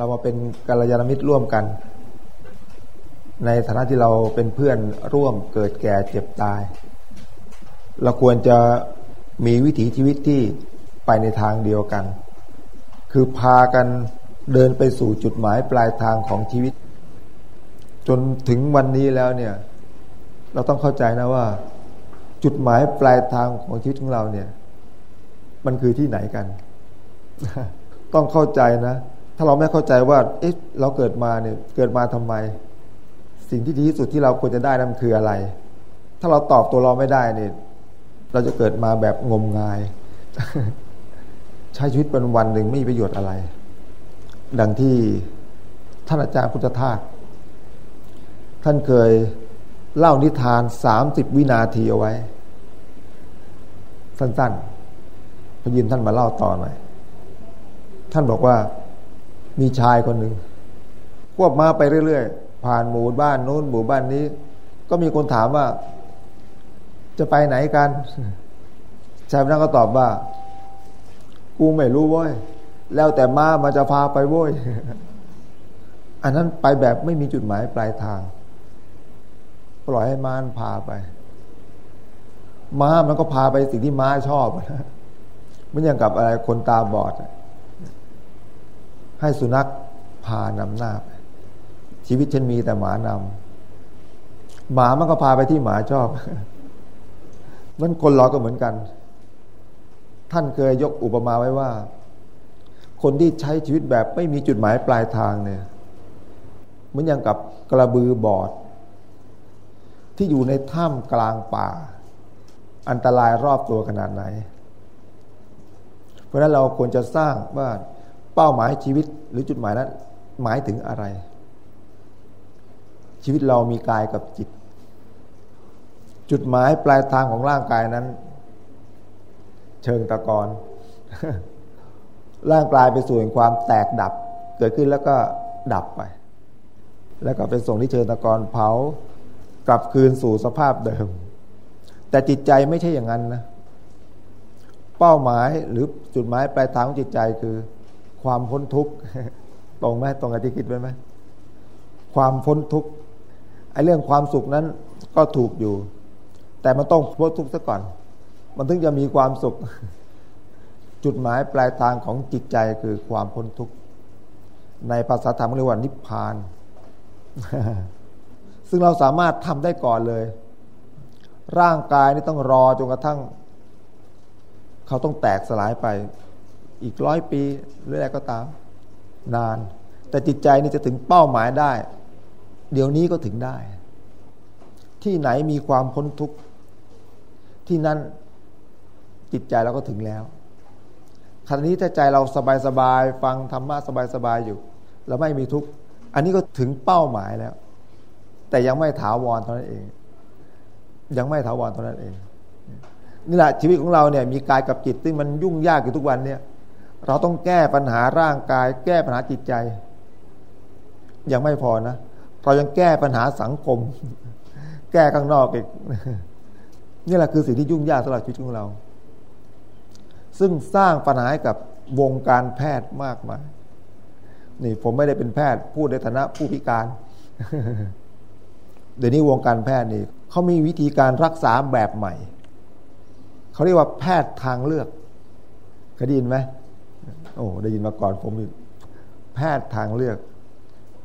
เรามาเป็นกัลยาณมิตรร่วมกัน ในฐานะที่เราเป็นเพื่อนร่วมเกิดแก่เจ็บตาย เราควรจะมีวิถีชีวิตที่ไปในทางเดียวกัน คือพากันเดินไปสู่จุดหมายปลายทางของชีวิต จนถึงวันนี้แล้วเนี่ย เราต้องเข้าใจนะว่า จุดหมายปลายทางของชีวิตของเราเนี่ย มันคือที่ไหนกัน ต้องเข้าใจนะ ถ้าเราไม่เข้าใจว่า เอ๊ะ เราเกิดมาเนี่ย เกิดมาทำไม สิ่งที่ดีที่สุดที่เราควรจะได้นั่นคืออะไร ถ้าเราตอบตัวเราไม่ได้เนี่ย เราจะเกิดมาแบบงมงาย ใช้ชีวิตเป็นวันหนึ่งไม่มีประโยชน์อะไร ดังที่ท่านอาจารย์พุทธทาสท่านเคยเล่านิทานสามสิบวินาทีเอาไว้ สั้นๆพยินท่านมาเล่าต่อหน่อย ท่านบอกว่า มีชายคนหนึ่งควบมาไปเรื่อยๆ ผ่านหมู่บ้านโน้นหมู่บ้านนี้ ก็มีคนถามว่า จะไปไหนกันชายคนนั้นก็ตอบว่า กูไม่รู้ว้ยแล้วแต่มามันจะพาไปโว้ยอันนั้นไปแบบไม่มีจุดหมายปลายทาง ปล่อยให้ม้านพาไป ม้ามันก็พาไปสิ่งที่ม้าชอบมันอย่างกับอะไรคนตาบอด ให้สุนัขพานำหน้าไปชีวิตฉันมีแต่หมานำหมามันก็พาไปที่หมาชอบมันคนเราก็เหมือนกัน ท่านเคยยกอุปมาไว้ว่า คนที่ใช้ชีวิตแบบไม่มีจุดหมายปลายทางเนี่ยเหมือนอย่างกับกระบือบอด ที่อยู่ในถ้ำกลางป่า อันตรายรอบตัวขนาดไหน เพราะนั้นเราควรจะสร้างว่า เป้าหมายชีวิตหรือจุดหมายนั้นหมายถึงอะไร ชีวิตเรามีกายกับจิต จุดหมายปลายทางของร่างกายนั้น เชิงตะกอนร่างกายไปสู่ความแตกดับ เกิดขึ้นแล้วก็ดับไป แล้วก็ไปส่งที่เชิงตะกอนเผากลับคืนสู่สภาพเดิม แต่จิตใจไม่ใช่อย่างนั้นนะ เป้าหมายหรือจุดหมายปลายทางของจิตใจคือ ความพ้นทุกข์ตรงไหมตรงกับที่คิดไว้ไหมความพ้นทุกข์ไอ้เรื่องความสุขนั้นก็ถูกอยู่ แต่มันต้องพ้นทุกข์ซะก่อน มันถึงจะมีความสุข จุดหมายปลายทางของจิตใจคือความพ้นทุกข์ในภาษาธรรมเรียกว่านิพพาน ซึ่งเราสามารถทำได้ก่อนเลย ร่างกายนี่ต้องรอจนกระทั่ง เขาต้องแตกสลายไป อีกร้อยปีหรืออะไรก็ตาม นาน แต่จิตใจนี่จะถึงเป้าหมายได้ เดี๋ยวนี้ก็ถึงได้ ที่ไหนมีความพ้นทุกข์ที่นั่นจิตใจเราก็ถึงแล้วขณะนี้ถ้าใจเราสบายๆฟังธรรมะสบายๆอยู่ เราไม่มีทุกข์อันนี้ก็ถึงเป้าหมายแล้ว แต่ยังไม่ถาวรเท่านั้นเอง ยังไม่ถาวรเท่านั้นเองนี่แหละชีวิตของเราเนี่ยมีกายกับจิตซึ่งมันยุ่งยากอยู่ทุกวันเนี่ย เราต้องแก้ปัญหาร่างกาย แก้ปัญหาจิตใจ ยังไม่พอนะ เรายังแก้ปัญหาสังคม แก้ข้างนอกอีกนี่แหละคือสิ่งที่ยุ่งยากสำหรับชีวิตของเรา ซึ่งสร้างปัญหาให้กับวงการแพทย์มากมาย นี่ผมไม่ได้เป็นแพทย์ พูดในฐานะผู้พิการ เดี๋ยวนี้วงการแพทย์นี่เขามีวิธีการรักษาแบบใหม่ เขาเรียกว่าแพทย์ทางเลือกเคยได้ยินไหม โอ้ได้ยินมาก่อนผมอีกแพทย์ทางเลือก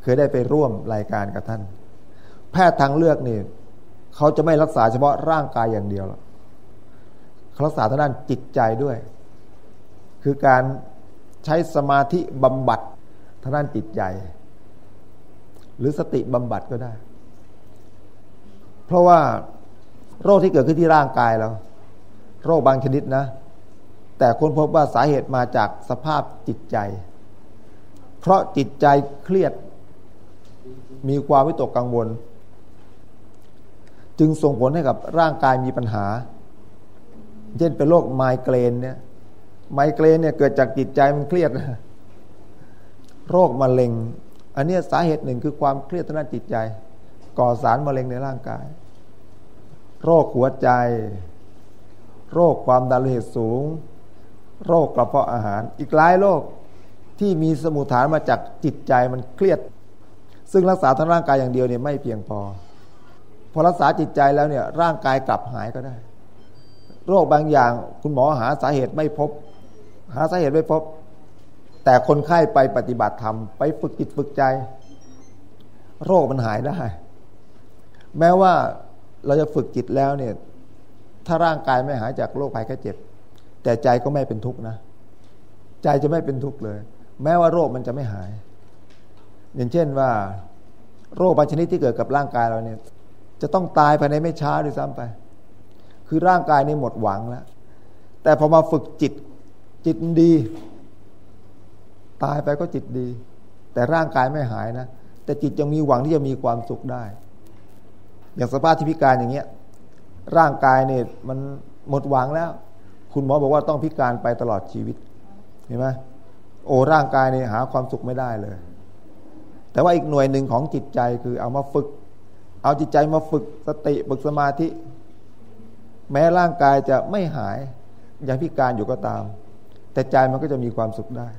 เคยได้ไปร่วมรายการกับท่าน แพทย์ทางเลือกนี่เขาจะไม่รักษาเฉพาะร่างกายอย่างเดียวหรอกเขารักษาทางด้านจิตใจด้วย คือการใช้สมาธิบำบัดทางด้านจิตใจ หรือสติบำบัดก็ได้ เพราะว่าโรคที่เกิดขึ้นที่ร่างกายเรา โรคบางชนิดนะ แต่ค้นพบว่าสาเหตุมาจากสภาพจิตใจ เพราะจิตใจเครียด มีความวิตกกังวล จึงส่งผลให้กับร่างกายมีปัญหา เช่นเป็นโรคไมเกรนเนี่ย ไมเกรนเนี่ยเกิดจากจิตใจมันเครียดนะโรคมะเร็ง อันนี้สาเหตุหนึ่งคือความเครียดทางด้านจิตใจ ก่อสารมะเร็งในร่างกาย โรคหัวใจ โรคความดันโลหิตสูง โรคกระเพาะอาหาร อีกหลายโรคที่มีสมุทฐานมาจากจิตใจมันเครียด ซึ่งรักษาทางร่างกายอย่างเดียวเนี่ยไม่เพียงพอ พอรักษาจิตใจแล้วเนี่ยร่างกายกลับหายก็ได้ โรคบางอย่างคุณหมอหาสาเหตุไม่พบ หาสาเหตุไม่พบ แต่คนไข้ไปปฏิบัติธรรมไปฝึกจิตฝึกใจ โรคมันหายได้ แม้ว่าเราจะฝึกจิตแล้วเนี่ยถ้าร่างกายไม่หายจากโรคภัยแค่เจ็บ แต่ใจก็ไม่เป็นทุกข์นะ ใจจะไม่เป็นทุกข์เลย แม้ว่าโรคมันจะไม่หาย อย่างเช่นว่า โรคบางชนิดที่เกิดกับร่างกายเราเนี่ย จะต้องตายภายในไม่ช้าด้วยซ้ำไป คือร่างกายนี่หมดหวังแล้ว แต่พอมาฝึกจิตจิตดี ตายไปก็จิตดี แต่ร่างกายไม่หายนะ แต่จิตยังมีหวังที่จะมีความสุขได้ อย่างสภาพที่พิการอย่างเงี้ยร่างกายเนี่ยมันหมดหวังแล้ว คุณหมอบอกว่าต้องพิการไปตลอดชีวิตเห็นไหมโอ้ร่างกายเนี่ยหาความสุขไม่ได้เลย แต่ว่าอีกหน่วยหนึ่งของจิตใจคือเอามาฝึก เอาจิตใจมาฝึกสติฝึกสมาธิ แม้ร่างกายจะไม่หายยังพิการอยู่ก็ตาม แต่ใจมันก็จะมีความสุขได้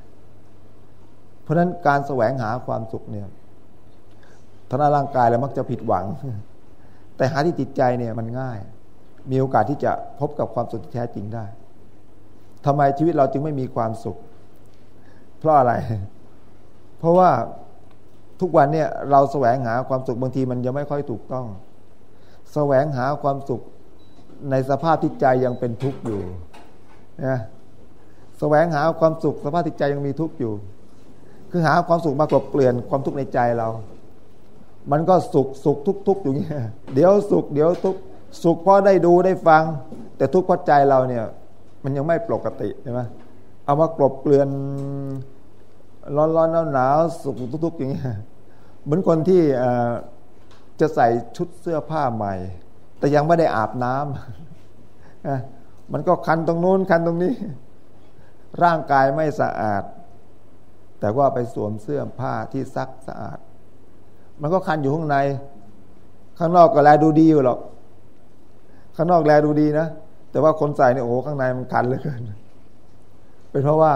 เพราะฉะนั้นการแสวงหาความสุขเนี่ยทางร่างกายแล้วมักจะผิดหวัง แต่หาที่จิตใจเนี่ยมันง่าย มีโอกาสที่จะพบกับความสุขที่แท้จริงได้ ทำไมชีวิตเราจึงไม่มีความสุข เพราะอะไร เพราะว่าทุกวันเนี่ยเราแสวงหาความสุขบางทีมันยังไม่ค่อยถูกต้อง แสวงหาความสุขในสภาพที่ใจยังเป็นทุกข์อยู่นะแสวงหาความสุขสภาพที่ใจยังมีทุกข์อยู่ คือหาความสุขมากกว่าเปลี่ยนความทุกข์ในใจเรา มันก็สุขสุขทุกทุกอยู่เงี้ย เดี๋ยวสุข เดี๋ยวทุกสุขเพราะได้ดูได้ฟัง แต่ทุกข์เพราะใจเราเนี่ย มันยังไม่ปกติใช่ไหมเอามากลบเกลื่อนร้อนร้อนหนาวหนาวสุขทุกทุกอย่างเงี้ยเหมือนคนที่จะใส่ชุดเสื้อผ้าใหม่ แต่ยังไม่ได้อาบน้ำมันก็คันตรงนู้นคันตรงนี้ ร่างกายไม่สะอาด แต่ว่าไปสวมเสื้อผ้าที่ซักสะอาด มันก็คันอยู่ข้างใน ข้างนอกก็แลดูดีอยู่หรอก ข้างนอกแลดูดีนะ แต่ว่าคนใส่เนี่ยโอ้ข้างในมันคันเหลือเกินเป็นเพราะว่า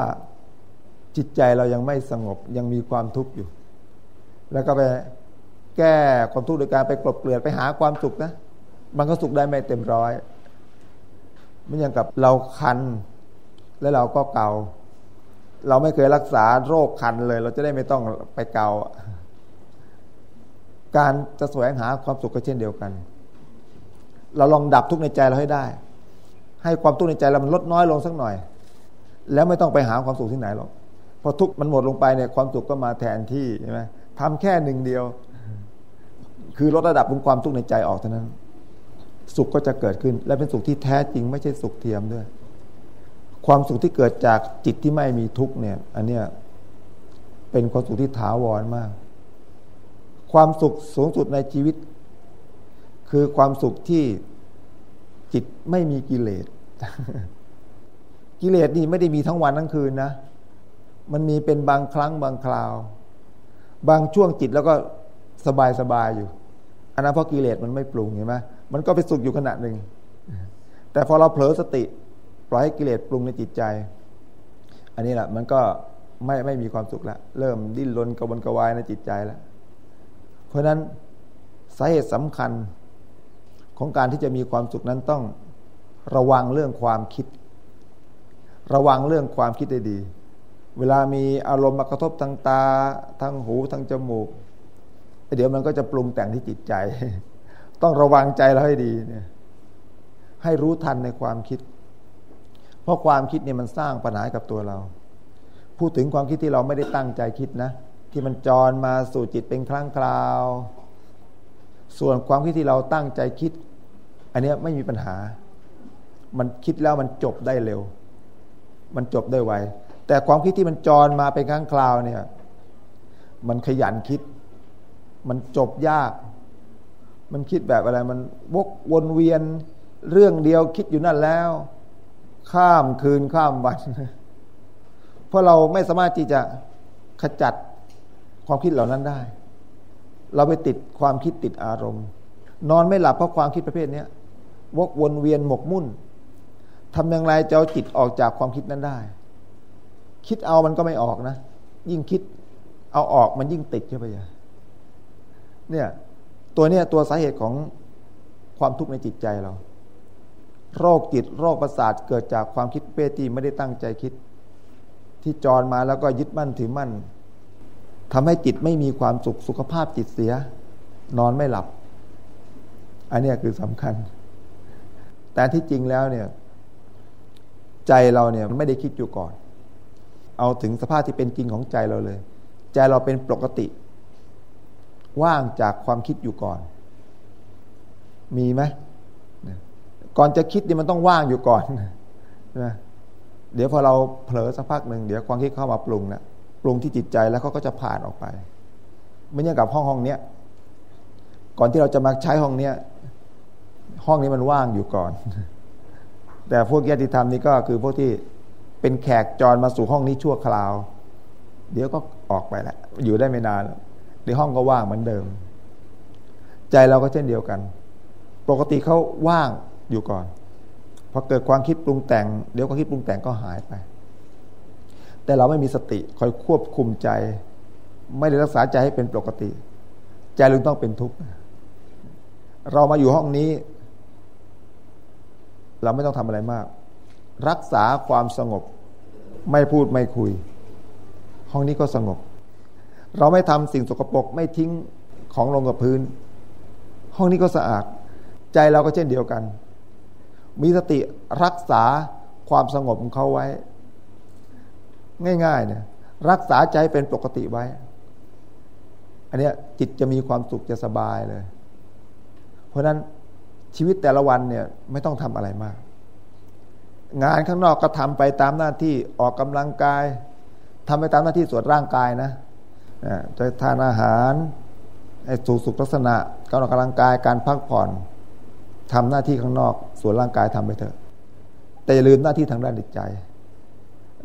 จิตใจเรายังไม่สงบยังมีความทุกข์อยู่ แล้วก็ไปแก้ความทุกข์โดยการไปกลบเกลื่อนไปหาความสุขนะมันก็สุขได้ไม่เต็มร้อยมันย่างกับเราคัน แล้วเราก็เกาเราไม่เคยรักษาโรคคันเลย เราจะได้ไม่ต้องไปเกาการจะแสวงหาความสุขก็เช่นเดียวกัน เราลองดับทุกข์ในใจเราให้ได้ ให้ความทุกข์ในใจเรามันลดน้อยลงสักหน่อย แล้วไม่ต้องไปหาความสุขที่ไหนหรอกพอทุกข์มันหมดลงไปเนี่ยความสุขก็มาแทนที่ใช่ไหมทำแค่หนึ่งเดียว คือลดระดับของความทุกข์ในใจออกเท่านั้น สุขก็จะเกิดขึ้น และเป็นสุขที่แท้จริง ไม่ใช่สุขเทียมด้วย ความสุขที่เกิดจากจิตที่ไม่มีทุกข์เนี่ย อันเนี้ยเป็นความสุขที่ถาวรมาก ความสุขสูงสุดในชีวิต คือความสุขที่ จิตไม่มีกิเลส กิเลสนี่ไม่ได้มีทั้งวันทั้งคืนนะ มันมีเป็นบางครั้งบางคราว บางช่วงจิตแล้วก็สบายสบายอยู่ อันนั้นเพราะกิเลสมันไม่ปรุงเห็นไหมมันก็ไปสุขอยู่ขณะหนึ่ง แต่พอเราเผลอสติ ปล่อยให้กิเลสปรุงในจิตใจ อันนี้แหละมันก็ไม่ไม่มีความสุขแล้วเริ่มดิ้นรนกระวนกระวายในจิตใจแล้วเพราะฉะนั้นสาเหตุสำคัญ ของการที่จะมีความสุขนั้นต้องระวังเรื่องความคิด ระวังเรื่องความคิดได้ดี เวลามีอารมณ์มากระทบทางตาทางหูทางจมูกเดี๋ยวมันก็จะปรุงแต่งที่จิตใจ ต้องระวังใจเราให้ดีเนี่ยให้รู้ทันในความคิด เพราะความคิดเนี่ยมันสร้างปัญหากับตัวเรา พูดถึงความคิดที่เราไม่ได้ตั้งใจคิดนะ ที่มันจรมาสู่จิตเป็นครั้งคราว ส่วนความคิดที่เราตั้งใจคิด อันนี้ไม่มีปัญหา มันคิดแล้วมันจบได้เร็ว มันจบได้ไว แต่ความคิดที่มันจรมาเป็นครั้งคราวเนี่ย มันขยันคิด มันจบยาก มันคิดแบบอะไร มันวกวนเวียนเรื่องเดียวคิดอยู่นั่นแล้ว ข้ามคืนข้ามวันเพราะเราไม่สามารถที่จะขจัดความคิดเหล่านั้นได้ เราไปติดความคิดติดอารมณ์ นอนไม่หลับเพราะความคิดประเภทนี้ วกวนเวียนหมกมุ่นทำอย่างไรจะเอาจิตออกจากความคิดนั้นได้ คิดเอามันก็ไม่ออกนะ ยิ่งคิดเอาออกมันยิ่งติดใช่ไหมยะเนี่ย ตัวเนี้ยตัวสาเหตุของความทุกข์ในจิตใจเรา โรคจิตโรคประสาทเกิดจากความคิดเป้ตีไม่ได้ตั้งใจคิด ที่จรมาแล้วก็ยึดมั่นถือมั่นทำให้จิตไม่มีความสุขสุขภาพจิตเสีย นอนไม่หลับ อันนี้คือสำคัญ แต่ที่จริงแล้วเนี่ยใจเราเนี่ยไม่ได้คิดอยู่ก่อน เอาถึงสภาพที่เป็นจริงของใจเราเลย ใจเราเป็นปกติ ว่างจากความคิดอยู่ก่อน มีไหมก่อนจะคิดเนี่ยมันต้องว่างอยู่ก่อนนะเดี๋ยวพอเราเผลอสักพักหนึ่งเดี๋ยวความคิดเข้ามาปรุงแล้วปรุงที่จิตใจแล้วเขาก็จะผ่านออกไป ไม่อย่างกับห้องห้องเนี้ยก่อนที่เราจะมาใช้ห้องเนี้ย ห้องนี้มันว่างอยู่ก่อน แต่พวกญาติธรรมนี่ก็คือพวกที่เป็นแขกจรมาสู่ห้องนี้ชั่วคราว เดี๋ยวก็ออกไปแล้วอยู่ได้ไม่นานเดี๋ยวห้องก็ว่างเหมือนเดิม ใจเราก็เช่นเดียวกัน ปกติเขาว่างอยู่ก่อนพอเกิดความคิดปรุงแต่ง เดี๋ยวความคิดปรุงแต่งก็หายไป แต่เราไม่มีสติคอยควบคุมใจ ไม่ได้รักษาใจให้เป็นปกติ ใจลึงต้องเป็นทุกข์เรามาอยู่ห้องนี้ เราไม่ต้องทำอะไรมาก รักษาความสงบ ไม่พูดไม่คุย ห้องนี้ก็สงบ เราไม่ทำสิ่งสกปรกไม่ทิ้งของลงกับพื้น ห้องนี้ก็สะอาด ใจเราก็เช่นเดียวกัน มีสติรักษาความสงบของเขาไว้ ง่ายๆเนี่ยรักษาใจเป็นปกติไว้ อันนี้จิตจะมีความสุขจะสบายเลย เพราะนั้น ชีวิตแต่ละวันเนี่ยไม่ต้องทำอะไรมาก งานข้างนอกก็ทำไปตามหน้าที่ออกกำลังกายทำไปตามหน้าที่ส่วนร่างกายนะจะทานอาหารสุขสุขลักษณะการออกกำลังกายการพักผ่อนทำหน้าที่ข้างนอก ส่วนร่างกายทำไปเถอะ แต่อย่าลืมหน้าที่ทางด้านจิตใจ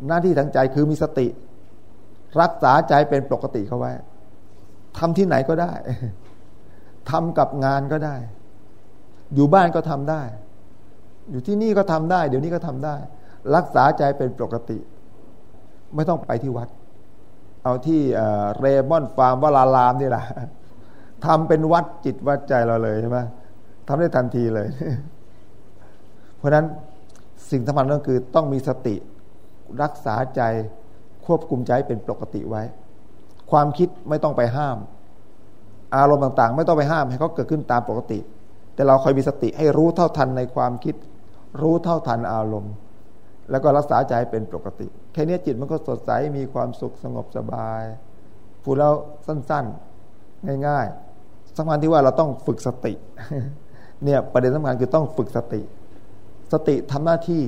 หน้าที่ทางใจคือมีสติ รักษาใจเป็นปกติเขาไว้ทำที่ไหนก็ได้ทำกับงานก็ได้ อยู่บ้านก็ทำได้ อยู่ที่นี่ก็ทำได้ เดี๋ยวนี้ก็ทำได้ รักษาใจเป็นปกติ ไม่ต้องไปที่วัด เอาที่เรมอนฟาร์มวลาลามนี่แหละทำเป็นวัดจิตวัดใจเราเลยใช่ไหมทำได้ทันทีเลย เพราะฉะนั้นสิ่งสำคัญก็คือต้องมีสติรักษาใจควบคุมใจเป็นปกติไว้ ความคิดไม่ต้องไปห้าม อารมณ์ต่างๆ ไม่ต้องไปห้ามให้เขาเกิดขึ้นตามปกติ แต่เราคอยมีสติให้รู้เท่าทันในความคิด รู้เท่าทันอารมณ์ แล้วก็รักษาใจเป็นปกติ แค่นี้จิตมันก็สดใสมีความสุขสงบสบายพูดแล้วสั้นๆ ง่ายๆสำคัญที่ว่าเราต้องฝึกสติ เนี่ยประเด็นสำคัญคือต้องฝึกสติ สติทำหน้าที่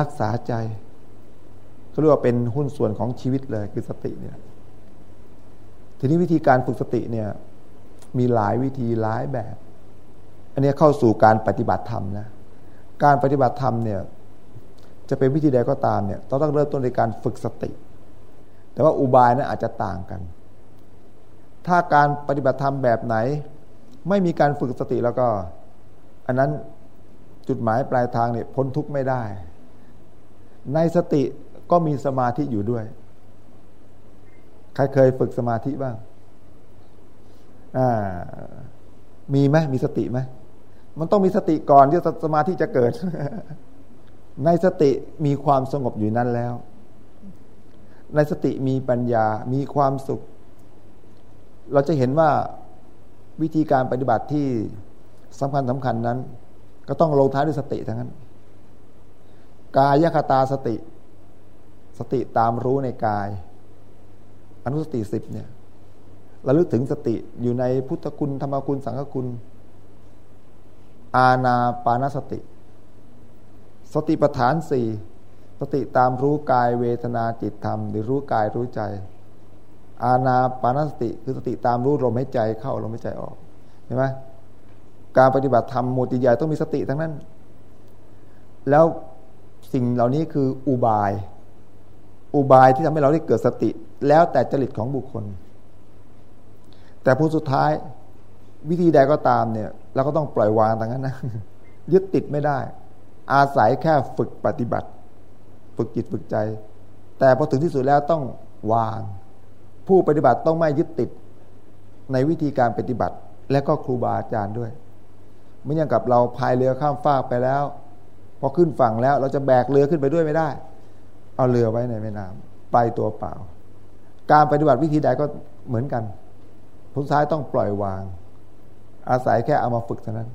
รักษาใจเรียกว่าเป็นหุ้นส่วนของชีวิตเลยคือสติเนี่ย ทีนี้วิธีการฝึกสติเนี่ย มีหลายวิธีหลายแบบ อันนี้เข้าสู่การปฏิบัติธรรมนะการปฏิบัติธรรมเนี่ยจะเป็นวิธีใดก็ตามเนี่ยต้องต้องเริ่มต้นในการฝึกสติ แต่ว่าอุบายนะั้นอาจจะต่างกัน ถ้าการปฏิบัติธรรมแบบไหน ไม่มีการฝึกสติแล้วก็ อันนั้นจุดหมายปลายทางเนี่ยพ้นทุกข์ไม่ได้ ในสติก็มีสมาธิอยู่ด้วย ใครเคยฝึกสมาธิบ้างอ่ามีไหมมีสติไหม มันต้องมีสติก่อนที่สมาธิจะเกิด ในสติมีความสงบอยู่นั้นแล้ว ในสติมีปัญญา มีความสุข เราจะเห็นว่าวิธีการปฏิบัติที่สำคัญสำคัญนั้น ก็ต้องลงท้ายด้วยสติทั้งนั้น กายคตาสติ สติตามรู้ในกาย อนุสติสิบเนี่ยระลึกถึงสติอยู่ในพุทธคุณธรรมคุณสังฆคุณ อาณาปานสติ สติปัฏฐานสี่สติตามรู้กายเวทนาจิตธรรม หรือรู้กายรู้ใจ อาณาปานสติ คือสติตามรู้ลมหายใจเข้าลมหายใจออกเห็นไหมการปฏิบัติธรรมมูติใหญ่ต้องมีสติทั้งนั้น แล้วสิ่งเหล่านี้คืออุบาย อุบายที่ทำให้เราได้เกิดสติ แล้วแต่จริตของบุคคล แต่ผู้สุดท้ายวิธีใดก็ตามเนี่ย เราก็ต้องปล่อยวางตรงนั้นนะยึดติดไม่ได้ อาศัยแค่ฝึกปฏิบัติ ฝึกจิตฝึกใจ แต่พอถึงที่สุดแล้วต้องวาง ผู้ปฏิบัติต้องไม่ยึดติดในวิธีการปฏิบัติ และก็ครูบาอาจารย์ด้วยเหมือนอย่างกับเราพายเรือข้ามฟากไปแล้ว พอขึ้นฝั่งแล้วเราจะแบกเรือขึ้นไปด้วยไม่ได้ เอาเรือไว้ในแม่น้ำไปตัวเปล่า การปฏิบัติวิธีใดก็เหมือนกันผลท้ายต้องปล่อยวาง อาศัยแค่เอามาฝึกเท่านั้น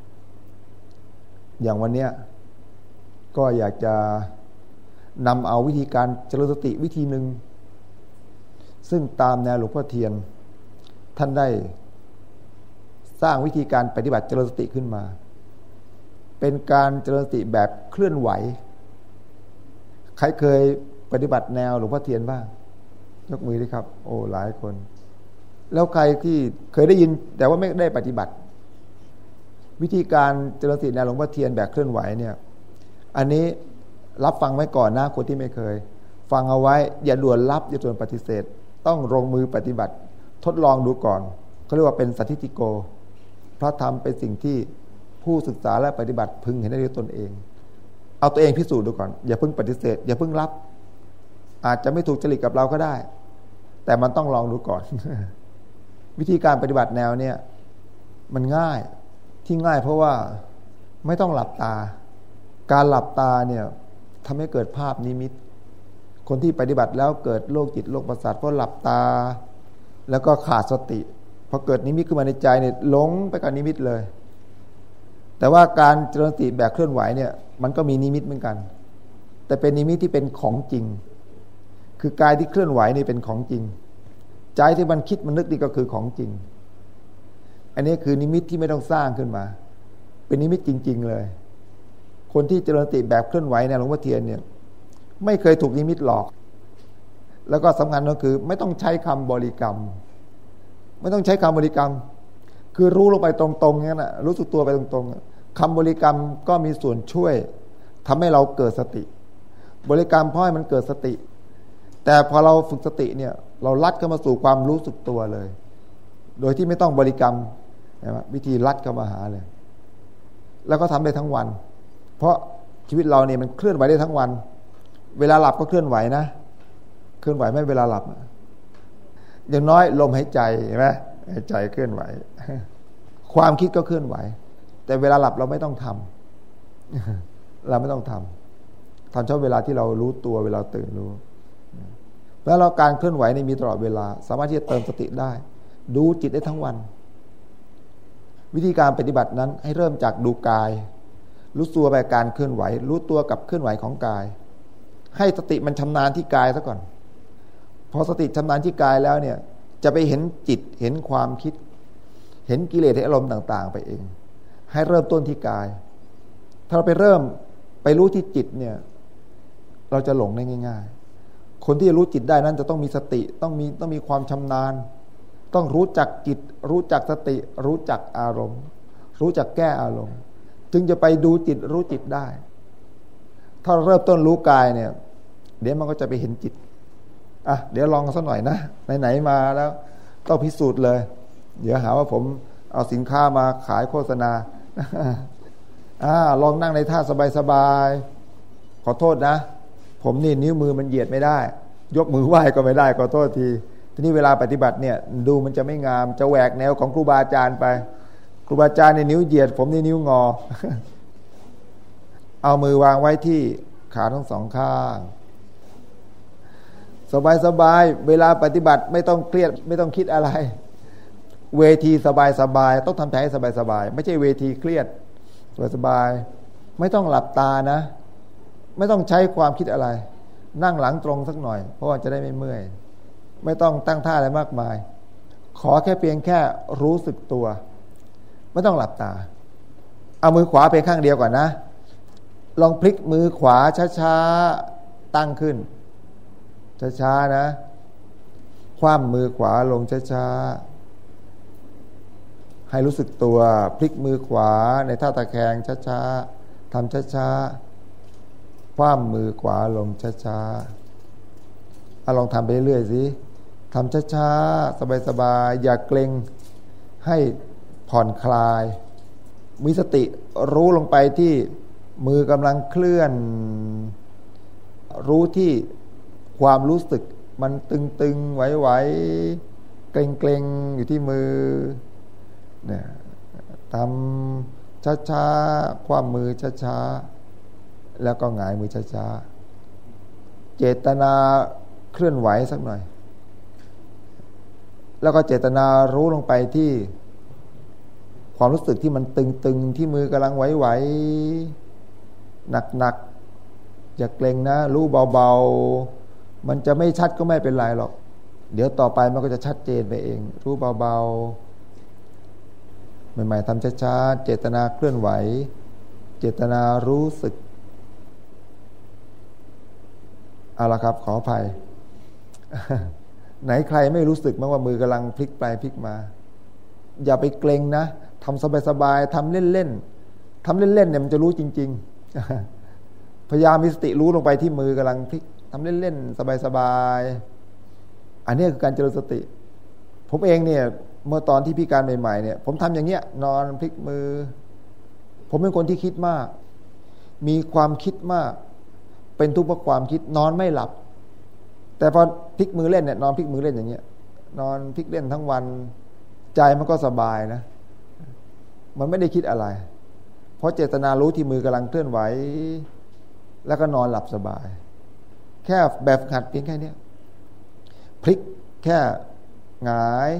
อย่างวันเนี้ยก็อยากจะนำเอาวิธีการเจริญสติวิธีหนึ่ง ซึ่งตามแนวหลวงพ่อเทียน ท่านได้สร้างวิธีการปฏิบัติเจริญสติขึ้นมา เป็นการเจริญสติแบบเคลื่อนไหว ใครเคยปฏิบัติแนวหลวงพ่อเทียนบ้าง ยกมือดีครับ โอ้หลายคน แล้วใครที่เคยได้ยินแต่ว่าไม่ได้ปฏิบัติ วิธีการเจริญสติแนวหลวงพ่อเทียนแบบเคลื่อนไหวเนี่ยอันนี้รับฟังไว้ก่อนนะคนที่ไม่เคย ฟังเอาไว้อย่าด่วนรับอย่าด่วนปฏิเสธ ต้องลงมือปฏิบัติทดลองดูก่อนเขาเรียกว่าเป็นสัติติโก พระธรรมเป็นสิ่งที่ผู้ศึกษาและปฏิบัติพึงเห็นได้ด้วยตนเอง เอาตัวเองพิสูจน์ดูก่อน อย่าเพิ่งปฏิเสธ อย่าเพิ่งรับ อาจจะไม่ถูกจริตกับเราก็ได้ แต่มันต้องลองดูก่อน วิธีการปฏิบัติแนวเนี่ย มันง่าย ที่ง่ายเพราะว่าไม่ต้องหลับตา การหลับตาเนี่ยทำให้เกิดภาพนิมิต คนที่ปฏิบัติแล้วเกิดโรคจิตโรคประสาทเพราะหลับตา แล้วก็ขาดสติพอเกิดนิมิตขึ้นมาในใจเนี่ยหลงไปกับนิมิตเลย แต่ว่าการเจริญสติแบบเคลื่อนไหวเนี่ย มันก็มีนิมิตเหมือนกัน แต่เป็นนิมิตที่เป็นของจริง คือกายที่เคลื่อนไหวนี่เป็นของจริง ใจที่มันคิดมันนึกนี่ก็คือของจริง อันนี้คือนิมิตที่ไม่ต้องสร้างขึ้นมา เป็นนิมิตจริง ๆ เลย คนที่เจริญสติแบบเคลื่อนไหวในหลวงพ่อเทียนเนี่ย ไม่เคยถูกนิมิตหลอก แล้วก็สำคัญก็คือ ไม่ต้องใช้คำบริกรรม ไม่ต้องใช้คำบริกรรม คือรู้ลงไปตรงๆนี้นะรู้สึกตัวไปตรงๆคำบริกรรมก็มีส่วนช่วยทำให้เราเกิดสติ บริกรรมพราะให้มันเกิดสติ แต่พอเราฝึกสติเนี่ย เราลัดเข้ามาสู่ความรู้สึกตัวเลย โดยที่ไม่ต้องบริกรรม วิธีลัดเข้ามาหาเลย แล้วก็ทำได้ทั้งวัน เพราะชีวิตเราเนี่ยมันเคลื่อนไหวได้ทั้งวัน เวลาหลับก็เคลื่อนไหวนะ เคลื่อนไหวไม่เวลาหลับ อย่างน้อยลมหายใจใช่ไหมหายใจเคลื่อนไหว ความคิดก็เคลื่อนไหว แต่เวลาหลับเราไม่ต้องทำเราไม่ต้องทำทำเฉพาะเวลาที่เรารู้ตัวเวลาตื่นรู้ แล้วเราการเคลื่อนไหวนี่มีตลอดเวลา สามารถที่จะเติมสติได้ ดูจิตได้ทั้งวัน วิธีการปฏิบัตินั้นให้เริ่มจากดูกาย รู้ตัวไปการเคลื่อนไหว รู้ตัวกับเคลื่อนไหวของกาย ให้สติมันชำนาญที่กายซะก่อน พอสติชำนาญที่กายแล้วเนี่ย จะไปเห็นจิตเห็นความคิด เห็นกิเลสอารมณ์ต่าง ๆ ไปเอง ให้เริ่มต้นที่กาย ถ้าเราไปเริ่มไปรู้ที่จิตเนี่ย เราจะหลงได้ง่าย ๆ คนที่รู้จิตได้นั้นจะต้องมีสติต้องมีต้องมีความชำนาญ ต้องรู้จักจิต รู้จักสติ รู้จักอารมณ์ รู้จักแก้อารมณ์ถึงจะไปดูจิตรู้จิตได้ ถ้าเริ่มต้นรู้กายเนี่ย เดี๋ยวมันก็จะไปเห็นจิตอะเดี๋ยวลองสักหน่อยนะไหนๆมาแล้ว ต้องพิสูจน์เลย เดี๋ยวหาว่าผมเอาสินค้ามาขายโฆษณาอ่าลองนั่งในท่าสบายๆขอโทษนะ ผมนี่นิ้วมือมันเหยียดไม่ได้ ยกมือไหว้ก็ไม่ได้ขอโทษที ทีนี้เวลาปฏิบัติเนี่ยดูมันจะไม่งาม จะแหวกแนวของครูบาอาจารย์ไป ครูบาอาจารย์ในนิ้วเหยียด ผมนี่นิ้วงอ เอามือวางไว้ที่ขาทั้งสองข้าง สบายสบายเวลาปฏิบัติไม่ต้องเครียดไม่ต้องคิดอะไร เวทีสบายสบายต้องทำใจให้สบายสบายไม่ใช่เวทีเครียดสบายสบายไม่ต้องหลับตานะ ไม่ต้องใช้ความคิดอะไร นั่งหลังตรงสักหน่อย เพราะว่าจะได้ไม่เมื่อย ไม่ต้องตั้งท่าอะไรมากมาย ขอแค่เพียงแค่รู้สึกตัว ไม่ต้องหลับตา เอามือขวาไปข้างเดียวก่อนนะ ลองพลิกมือขวาช้าๆ ตั้งขึ้น ช้าๆนะ คว่ำมือขวาลงช้าๆ ให้รู้สึกตัว พลิกมือขวาในท่าตะแคงช้าๆทำช้าๆ คว่ำมือขวาลงช้าๆเอาลองทำไปเรื่อยๆสิ ทำช้าๆ สบายๆ อย่าเกรงให้ผ่อนคลาย มีสติรู้ลงไปที่มือกำลังเคลื่อน รู้ที่ความรู้สึก มันตึงๆ ไหวๆ เกรงๆ อยู่ที่มือเนี่ยทำช้าๆ ความมือช้าๆ แล้วก็หงายมือช้าๆ เจตนาเคลื่อนไหวสักหน่อย แล้วก็เจตนารู้ลงไปที่ ความรู้สึกที่มันตึงๆ ที่มือกำลังไหวๆหนักๆอย่าเกรงนะ รู้เบาๆ มันจะไม่ชัดก็ไม่เป็นไรหรอก เดี๋ยวต่อไปมันก็จะชัดเจนไปเอง รู้เบาๆ ใหม่ๆทำช้าๆ เจตนาเคลื่อนไหว เจตนารู้สึกเอาละครับขออภัย ไหนใครไม่รู้สึกมั้งว่ามือกำลังพลิกไปพลิกมา อย่าไปเกรงนะทำสบายๆทำเล่นๆทำเล่นๆเนี่ยมันจะรู้จริง ๆ พยายามมีสติรู้ลงไปที่มือกำลังพลิกทำเล่นๆสบายๆอันนี้คือการเจริญสติ ผมเองเนี่ย เมื่อตอนที่พิการใหม่ๆเนี่ย ผมทำอย่างเงี้ย นอนพลิกมือ ผมเป็นคนที่คิดมาก มีความคิดมาก เป็นทุกข์เพราะความคิดนอนไม่หลับ แต่พอพลิกมือเล่นเนี่ยนอนพลิกมือเล่นอย่างเงี้ย นอนพลิกเล่นทั้งวัน ใจมันก็สบายนะ มันไม่ได้คิดอะไร เพราะเจตนารู้ที่มือกำลังเคลื่อนไหว แล้วก็นอนหลับสบาย แค่แบบหัดเพียงแค่นี้พลิกแค่หงาย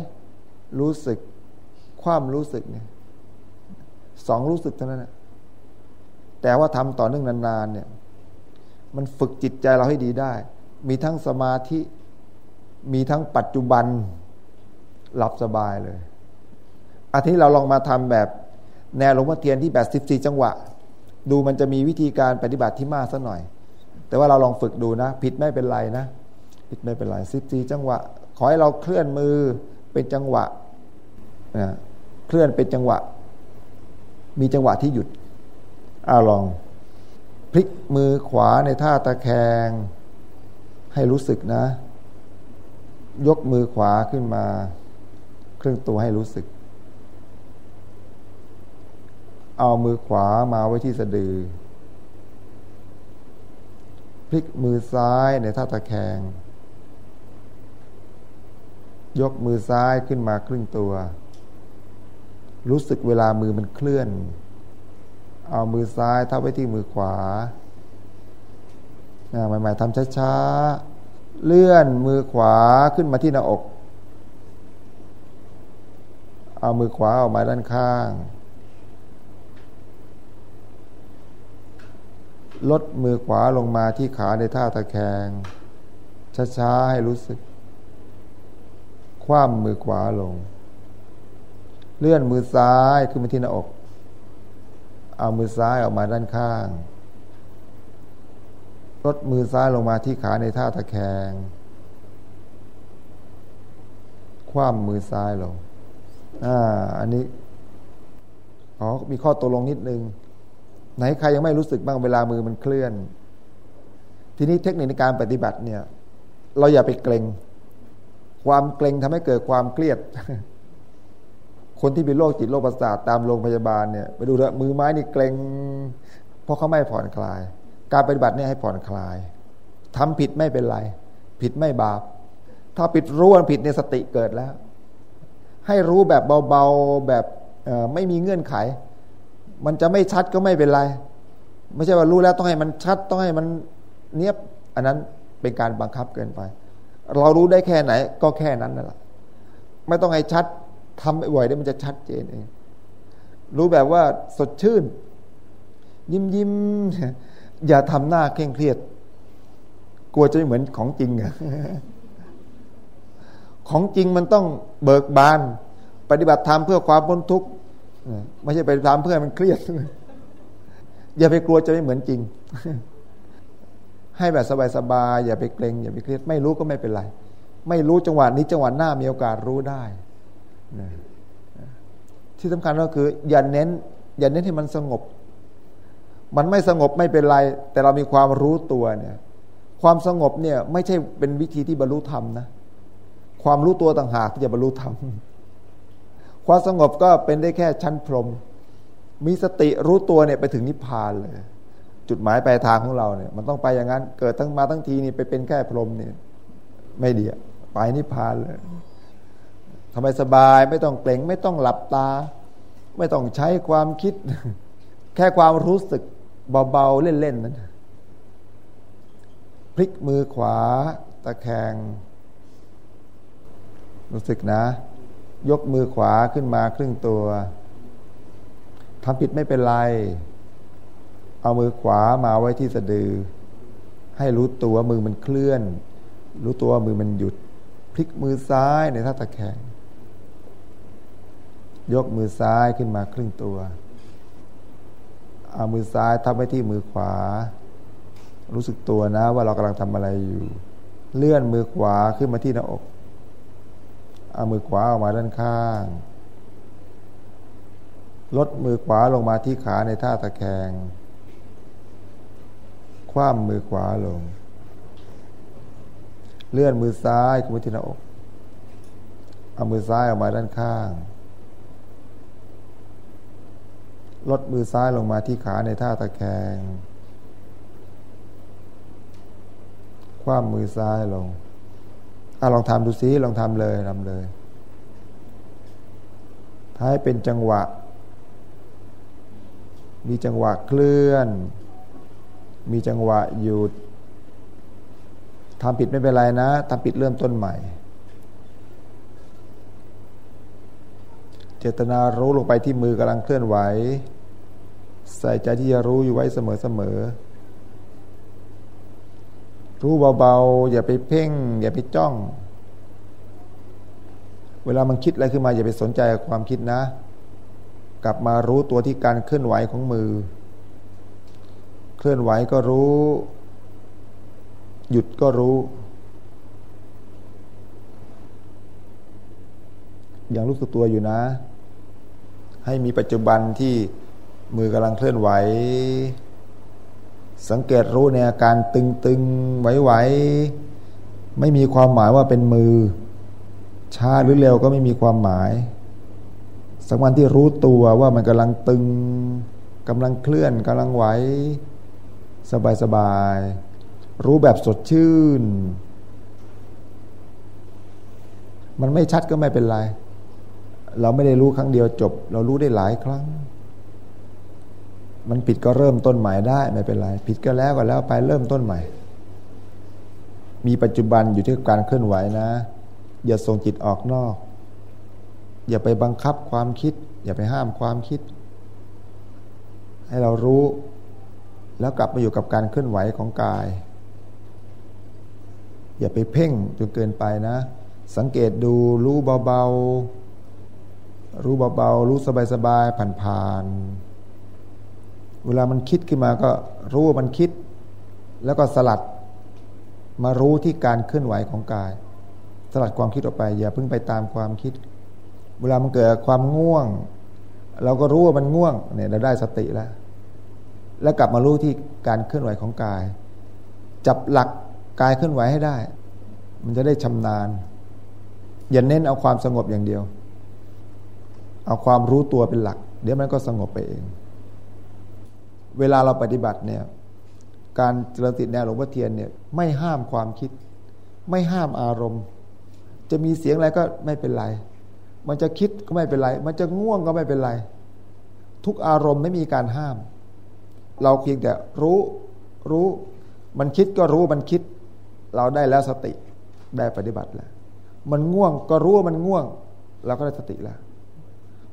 รู้สึก ความรู้สึกเนี่ยสองรู้สึกเท่านั้นนะแต่ว่าทำต่อเนื่องนานๆเนี่ย มันฝึกจิตใจเราให้ดีได้ มีทั้งสมาธิ มีทั้งปัจจุบันหลับสบายเลยอาทิตย์เราลองมาทำแบบแนวหลวงพ่อเทียนที่แบบสิบสี่จังหวะ ดูมันจะมีวิธีการปฏิบัติที่มากสักหน่อย แต่ว่าเราลองฝึกดูนะ ผิดไม่เป็นไรนะ ผิดไม่เป็นไรสิบสี่จังหวะ ขอให้เราเคลื่อนมือเป็นจังหวะนะเคลื่อนเป็นจังหวะ มีจังหวะที่หยุดอาลอง พลิกมือขวาในท่าตะแคง ให้รู้สึกนะ ยกมือขวาขึ้นมา ครึ่งตัวให้รู้สึก เอามือขวามาไว้ที่สะดือ พลิกมือซ้ายในท่าตะแคง ยกมือซ้ายขึ้นมาครึ่งตัว รู้สึกเวลามือมันเคลื่อน เอามือซ้ายทับไว้ที่มือขวา ใหม่ๆทำช้าๆ เลื่อนมือขวาขึ้นมาที่หน้าอก เอามือขวาออกมาด้านข้าง ลดมือขวาลงมาที่ขาในท่าตะแคง ช้าๆ ให้รู้สึก คว่ำมือขวาลง เลื่อนมือซ้ายขึ้นมาที่หน้าอก เอามือซ้ายออกมาด้านข้าง ลดมือซ้ายลงมาที่ขาในท่าตะแคง คว่ำมือซ้ายลง อ่า อันนี้ขอมีข้อตกลงนิดนึง ไหนใครยังไม่รู้สึกบ้างเวลามือมันเคลื่อน ทีนี้เทคนิคในการปฏิบัติเนี่ย เราอย่าไปเกรง ความเกรงทำให้เกิดความเครียด คนที่เป็นโรคจิตโรคประสาทตามโรงพยาบาลเนี่ย ไปดูเถอะมือไม้นี่เกรงเพราะเขาไม่ผ่อนคลาย การปฏิบัติเนี่ยให้ผ่อนคลายทำผิดไม่เป็นไร ผิดไม่บาป ถ้าผิดรู้ว่าผิดในสติเกิดแล้ว ให้รู้แบบเบาๆแบบไม่มีเงื่อนไข มันจะไม่ชัดก็ไม่เป็นไร ไม่ใช่ว่ารู้แล้วต้องให้มันชัดต้องให้มันเนียบอันนั้นเป็นการบังคับเกินไป เรารู้ได้แค่ไหน ก็แค่นั้นนั่นแหละไม่ต้องให้ชัดทำบ่อยๆได้มันจะชัดเจนเอง รู้แบบว่าสดชื่น ยิ้มยิ้ม อย่าทำหน้าเคร่งเครียด กลัวจะไม่เหมือนของจริงอะของจริงมันต้องเบิกบาน ปฏิบัติธรรมเพื่อความพ้นทุกข์ไม่ใช่ไปทำเพื่อมันเครียด อย่าไปกลัวจะไม่เหมือนจริง ให้แบบสบายๆอย่าไปเกรงอย่าไปเครียด ไม่รู้ก็ไม่เป็นไร ไม่รู้จังหวะนี้จังหวะหน้ามีโอกาสรู้ได้ที่สำคัญก็คือ อย่าเน้น อย่าเน้นให้มันสงบ มันไม่สงบไม่เป็นไร แต่เรามีความรู้ตัวเนี่ย ความสงบเนี่ย ไม่ใช่เป็นวิธีที่บรรลุธรรมนะความรู้ตัวต่างหากที่จะบรรลุธรรมความสงบก็เป็นได้แค่ชั้นพรม มีสติรู้ตัวเนี่ยไปถึงนิพพานเลย จุดหมายปลายทางของเราเนี่ย มันต้องไปอย่างนั้น เกิดทั้งมาทั้งทีนี่ไปเป็นแค่พรมเนี่ย ไม่ดีไปนิพพานเลยทำไมสบายไม่ต้องเกรงไม่ต้องหลับตา ไม่ต้องใช้ความคิด แค่ความรู้สึก เบาๆ เล่นๆนั้นพลิกมือขวา ตะแคง รู้สึกนะ ยกมือขวาขึ้นมาครึ่งตัวทำผิดไม่เป็นไร เอามือขวามาไว้ที่สะดือ ให้รู้ตัวมือมันเคลื่อน รู้ตัวมือมันหยุด พลิกมือซ้ายในท่าตะแคง ยกมือซ้ายขึ้นมาครึ่งตัว เอามือซ้ายทับไว้ที่มือขวา รู้สึกตัวนะว่าเรากำลังทำอะไรอยู่ เลื่อนมือขวาขึ้นมาที่หน้าอก เอามือขวาออกมาด้านข้าง ลดมือขวาลงมาที่ขาในท่าตะแคง คว่ำมือขวาลง เลื่อนมือซ้ายขึ้นมาที่หน้าอก เอามือซ้ายออกมาด้านข้าง ลดมือซ้ายลงมาที่ขาในท่าตะแคง คว่ำมือซ้ายลงอาลองทำดูซิลองทำเลยทำเลย ท้ายเป็นจังหวะ มีจังหวะเคลื่อน มีจังหวะหยุดทำผิดไม่เป็นไรนะทำผิดเริ่มต้นใหม่ เจตนารู้ลงไปที่มือกำลังเคลื่อนไหว ใส่ใจที่จะรู้อยู่ไว้เสมอๆรู้เบาๆ อย่าไปเพ่ง อย่าไปจ้อง เวลามันคิดอะไรขึ้นมาอย่าไปสนใจความคิดนะ กลับมารู้ตัวที่การเคลื่อนไหวของมือ เคลื่อนไหวก็รู้ หยุดก็รู้อย่างรู้สึกตัวอยู่นะ ให้มีปัจจุบันที่มือกำลังเคลื่อนไหว สังเกตรู้ในอาการตึงๆไหวๆไม่มีความหมายว่าเป็นมือ ช้าหรือเร็วก็ไม่มีความหมาย สักวันที่รู้ตัวว่ามันกำลังตึงกำลังเคลื่อนกำลังไหว สบายสบายรู้แบบสดชื่น มันไม่ชัดก็ไม่เป็นไร เราไม่ได้รู้ครั้งเดียวจบ เรารู้ได้หลายครั้ง มันผิดก็เริ่มต้นใหม่ได้ไม่เป็นไร ผิดก็แล้วก็แล้วไปเริ่มต้นใหม่ มีปัจจุบันอยู่ที่การเคลื่อนไหวนะ อย่าส่งจิตออกนอก อย่าไปบังคับความคิด อย่าไปห้ามความคิด ให้เรารู้แล้วกลับมาอยู่กับการเคลื่อนไหวของกาย อย่าไปเพ่งจนเกินไปนะ สังเกตดูรู้เบาๆ รู้เบาๆรู้สบายๆผ่านๆเวลามันคิดขึ้นมาก็รู้ว่ามันคิด แล้วก็สลัดมารู้ที่การเคลื่อนไหวของกาย สลัดความคิดออกไป อย่าเพิ่งไปตามความคิด เวลามันเกิดความง่วง เราก็รู้ว่ามันง่วงเนี่ยเราได้สติแล้ว แล้วกลับมารู้ที่การเคลื่อนไหวของกาย จับหลักกายเคลื่อนไหวให้ได้ มันจะได้ชำนาญ อย่าเน้นเอาความสงบอย่างเดียว เอาความรู้ตัวเป็นหลัก เดี๋ยวมันก็สงบไปเอง เวลาเราปฏิบัติเนี่ยการเจริญติดแนวหลวงพ่อเทียนเนี่ยไม่ห้ามความคิด ไม่ห้ามอารมณ์ จะมีเสียงอะไรก็ไม่เป็นไร มันจะคิดก็ไม่เป็นไร มันจะง่วงก็ไม่เป็นไร ทุกอารมณ์ไม่มีการห้าม เราเพียงแต่รู้รู้ มันคิดก็รู้มันคิด เราได้แล้วสติได้ปฏิบัติแล้ว มันง่วงก็รู้ว่ามันง่วง เราก็ได้สติแล้ว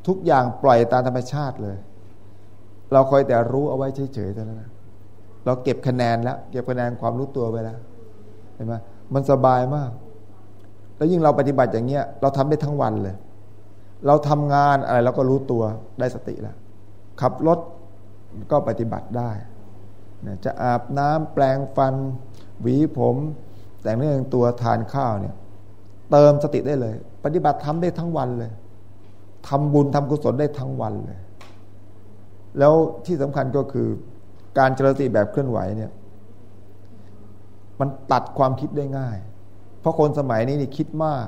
ทุกอย่างปล่อยตามธรรมชาติเลย เราคอยแต่รู้เอาไว้เฉยๆเท่านั้นะเราเก็บคะแนนแล้ว เก็บคะแนนความรู้ตัวไว้แล้วเห็นไหมมันสบายมาก แล้วยิ่งเราปฏิบัติอย่างเงี้ย เราทำได้ทั้งวันเลย เราทำงานอะไรเราก็รู้ตัวได้สติแล้วขับรถก็ปฏิบัติได้จะอาบน้ำแปลงฟัน หวีผม แต่งเรื่องตัวทานข้าวเนี่ย เติมสติได้เลย ปฏิบัติทำได้ทั้งวันเลย ทำบุญทำกุศลได้ทั้งวันเลย แล้วที่สำคัญก็คือ การเจริญสติแบบเคลื่อนไหวเนี่ย มันตัดความคิดได้ง่าย เพราะคนสมัยนี้นี่คิดมาก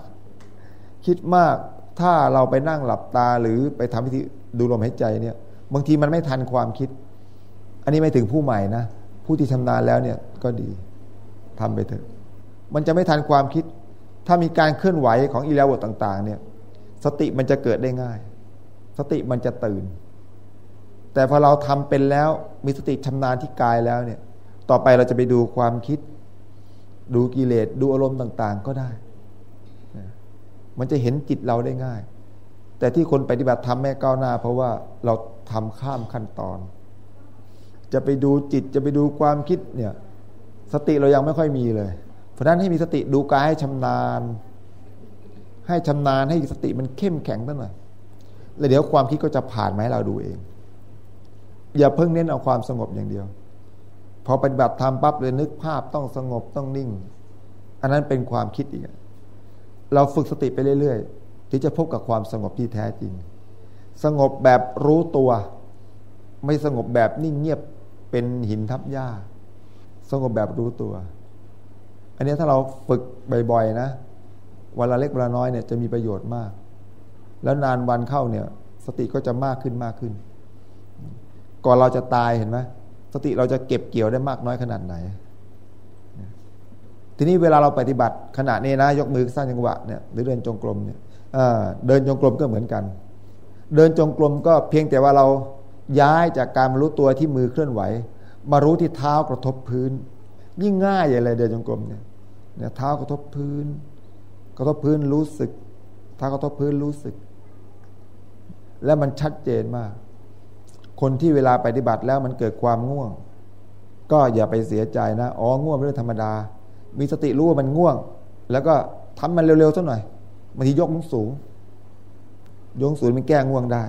คิดมากถ้าเราไปนั่งหลับตาหรือไปทำพิธีดูลมหายใจเนี่ย บางทีมันไม่ทันความคิด อันนี้ไม่ถึงผู้ใหม่นะ ผู้ที่ชำนาญแล้วเนี่ยก็ดีทำไปเถอะ มันจะไม่ทันความคิด ถ้ามีการเคลื่อนไหวของอิเลวต่าง ๆ เนี่ย สติมันจะเกิดได้ง่าย สติมันจะตื่น แต่พอเราทำเป็นแล้วมีสติชำนาญที่กายแล้วเนี่ย ต่อไปเราจะไปดูความคิด ดูกิเลสดูอารมณ์ต่าง ๆ ก็ได้ มันจะเห็นจิตเราได้ง่าย แต่ที่คนปฏิบัติทำแม่ก้าวหน้า เพราะว่าเราทำข้ามขั้นตอน จะไปดูจิตจะไปดูความคิดเนี่ย สติเรายังไม่ค่อยมีเลย เพราะนั้นให้มีสติดูกายให้ชำนาญ ให้ชำนาญให้สติมันเข้มแข็งตั้งหน่อยแล้วเดี๋ยวความคิดก็จะผ่านมาให้เราดูเอง อย่าเพิ่งเน้นเอาความสงบอย่างเดียว พอปฏิบัติทำปั๊บเลยนึกภาพต้องสงบต้องนิ่ง อันนั้นเป็นความคิดอีกเราฝึกสติไปเรื่อยๆที่จะพบกับความสงบที่แท้จริง สงบแบบรู้ตัว ไม่สงบแบบนิ่งเงียบเป็นหินทับหญ้า สงบแบบรู้ตัว อันนี้ถ้าเราฝึกบ่อยๆนะ วันละเล็กวันละน้อยเนี่ยจะมีประโยชน์มาก แล้วนานวันเข้าเนี่ย สติก็จะมากขึ้นมากขึ้น ก่อนเราจะตายเห็นไหมสติเราจะเก็บเกี่ยวได้มากน้อยขนาดไหน ทีนี้เวลาเราปฏิบัติขณะนี้นะ ยกมือสร้างจังหวะเนี่ยหรือเดินจงกรมเนี่ยเดินจงกรมก็เหมือนกัน เดินจงกรมก็เพียงแต่ว่าเราย้ายจากการรู้ตัวที่มือเคลื่อนไหว มารู้ที่เท้ากระทบพื้น ยิ่งง่ายอย่างไรเดินจงกรมเนี่ยเท้ากระทบพื้น กระทบพื้นรู้สึกเท้ากระทบพื้นรู้สึก แล้วมันชัดเจนมาก คนที่เวลาปฏิบัติแล้วมันเกิดความง่วง ก็อย่าไปเสียใจนะ อ๋อ ง่วงเป็นเรื่องธรรมดา มีสติรู้ว่ามันง่วง แล้วก็ทำมันเร็วๆสักหน่อยบางทียกสูง ยกสูงมันแก้ง่วงได้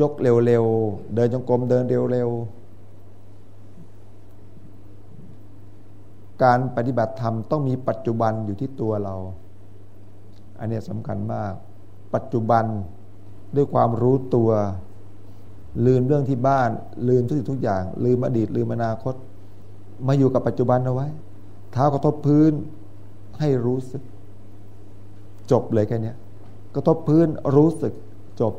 ยกเร็วๆ เดินจงกรมเดินเร็วๆการปฏิบัติธรรมต้องมีปัจจุบันอยู่ที่ตัวเรา อันนี้สำคัญมาก ปัจจุบันด้วยความรู้ตัว ลืมเรื่องที่บ้าน ลืมทุกสิ่งทุกอย่าง ลืมอดีต ลืมอนาคต มาอยู่กับปัจจุบันเอาไว้ เท้ากระทบพื้นให้รู้สึก จบเลยแค่นี้กระทบพื้นรู้สึกจบ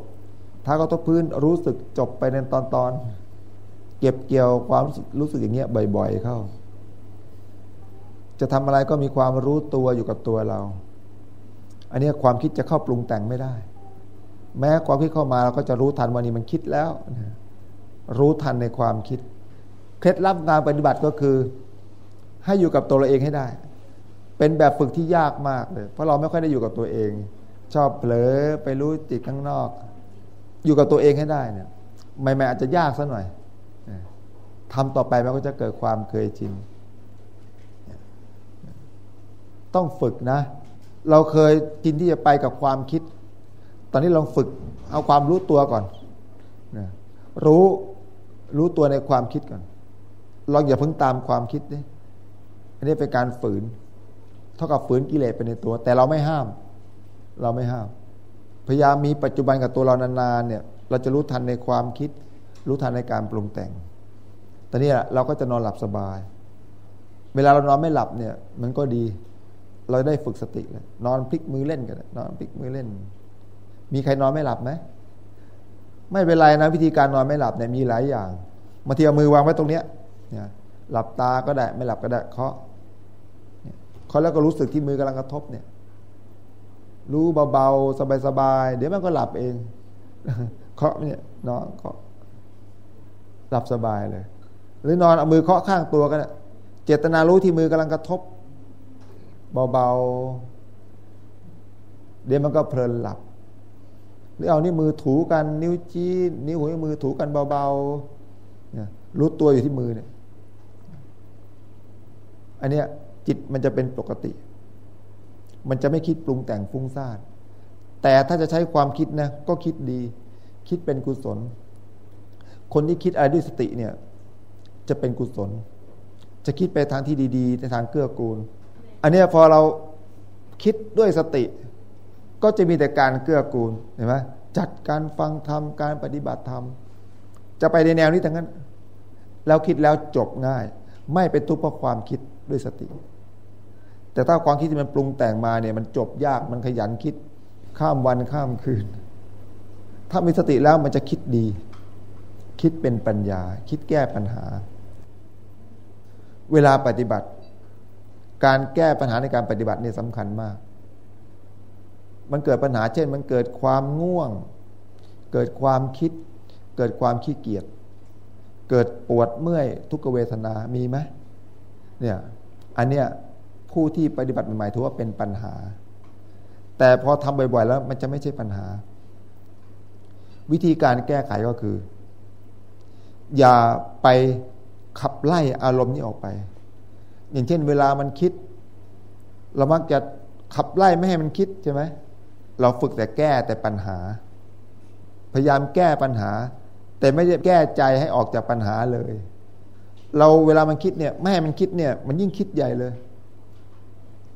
เท้ากระทบพื้นรู้สึกจบไปในตอนตอนเก็บเกี่ยวความรู้สึกอย่างเงี้ยบ่อย ๆ เข้า จะทำอะไรก็มีความรู้ตัวอยู่กับตัวเรา อันนี้ความคิดจะเข้าปรุงแต่งไม่ได้ แม้ความคิดเข้ามาเราก็จะรู้ทันวันนี้มันคิดแล้วรู้ทันในความคิด เคล็ดลับงานปฏิบัติก็คือ ให้อยู่กับตัวเราเองให้ได้ เป็นแบบฝึกที่ยากมากเลย เพราะเราไม่ค่อยได้อยู่กับตัวเอง ชอบเผลอไปรู้จิตข้างนอก อยู่กับตัวเองให้ได้เนี่ยใหม่ๆอาจจะยากซะหน่อยทำต่อไปมันก็จะเกิดความเคยชิน ต้องฝึกนะ เราเคยจินที่จะไปกับความคิด ตอนนี้ลองฝึกเอาความรู้ตัวก่อนนะรู้รู้ตัวในความคิดก่อนลองอย่าเพิ่งตามความคิดดิอันนี้เป็นการฝืน เท่ากับฝืนกิเลสไปในตัว แต่เราไม่ห้าม เราไม่ห้าม พยายามมีปัจจุบันกับตัวเรานานๆเนี่ย เราจะรู้ทันในความคิด รู้ทันในการปรุงแต่งตอนนี้เราก็จะนอนหลับสบาย เวลาเรานอนไม่หลับเนี่ย มันก็ดี เราได้ฝึกสติเลยนอนพลิกมือเล่นกันนอนพลิกมือเล่น มีใครนอนไม่หลับไหมไม่เป็นไรนะวิธีการนอนไม่หลับเนี่ยมีหลายอย่างบางทีเอามือวางไว้ตรงเนี้ยเนี่ยหลับตาก็ได้ไม่หลับก็ได้เคาะเคาะแล้วก็รู้สึกที่มือกำลังกระทบเนี่ย รู้เบาๆสบายๆเดี๋ยวมันก็หลับเองเคาะเนี่ยนอนเคาะหลับสบายเลย หรือนอนเอามือเคาะข้างตัวกันเจตนารู้ที่มือกำลังกระทบ เบาๆ เดี๋ยวมันก็เพลินหลับ หรือเอานี่มือถูกัน นิ้วจี้นิ้วหัวมือถูกันเบาๆเนี่ยรู้ตัวอยู่ที่มือเนี่ยอันเนี้ยจิตมันจะเป็นปกติ มันจะไม่คิดปรุงแต่งฟุ้งซ่านแต่ถ้าจะใช้ความคิดนะก็คิดดี คิดเป็นกุศล คนที่คิดอะไรด้วยสติเนี่ย จะเป็นกุศล จะคิดไปทางที่ดี ๆ ในทางเกื้อกูล อันนี้พอเราคิดด้วยสติ ก็จะมีแต่การเกื้อกูลเห็นไหมจัดการฟังธรรมการปฏิบัติธรรม จะไปในแนวนี้ทั้งนั้น แล้วคิดแล้วจบง่าย ไม่เป็นทุกข์เพราะความคิดด้วยสติ แต่ถ้าความคิดที่มันปรุงแต่งมาเนี่ย มันจบยากมันขยันคิด ข้ามวันข้ามคืน ถ้ามีสติแล้วมันจะคิดดี คิดเป็นปัญญา คิดแก้ปัญหา เวลาปฏิบัติ การแก้ปัญหาในการปฏิบัติเนี่ยสำคัญมาก มันเกิดปัญหาเช่น มันเกิดความง่วง เกิดความคิด เกิดความขี้เกียจ เกิดปวดเมื่อยทุกเวทนา มีไหมเนี่ยอันเนี้ยผู้ที่ปฏิบัติใหม่ๆถือว่าเป็นปัญหา แต่พอทำบ่อยๆแล้วมันจะไม่ใช่ปัญหา วิธีการแก้ไขก็คือ อย่าไปขับไล่อารมณ์นี้ออกไป อย่างเช่น เวลามันคิด เรามักจะขับไล่ไม่ให้มันคิดใช่ไหมเราฝึกแต่แก้แต่ปัญหา พยายามแก้ปัญหา แต่ไม่ได้แก้ใจให้ออกจากปัญหาเลย เราเวลามันคิดเนี่ยไม่ให้มันคิดเนี่ย มันยิ่งคิดใหญ่เลย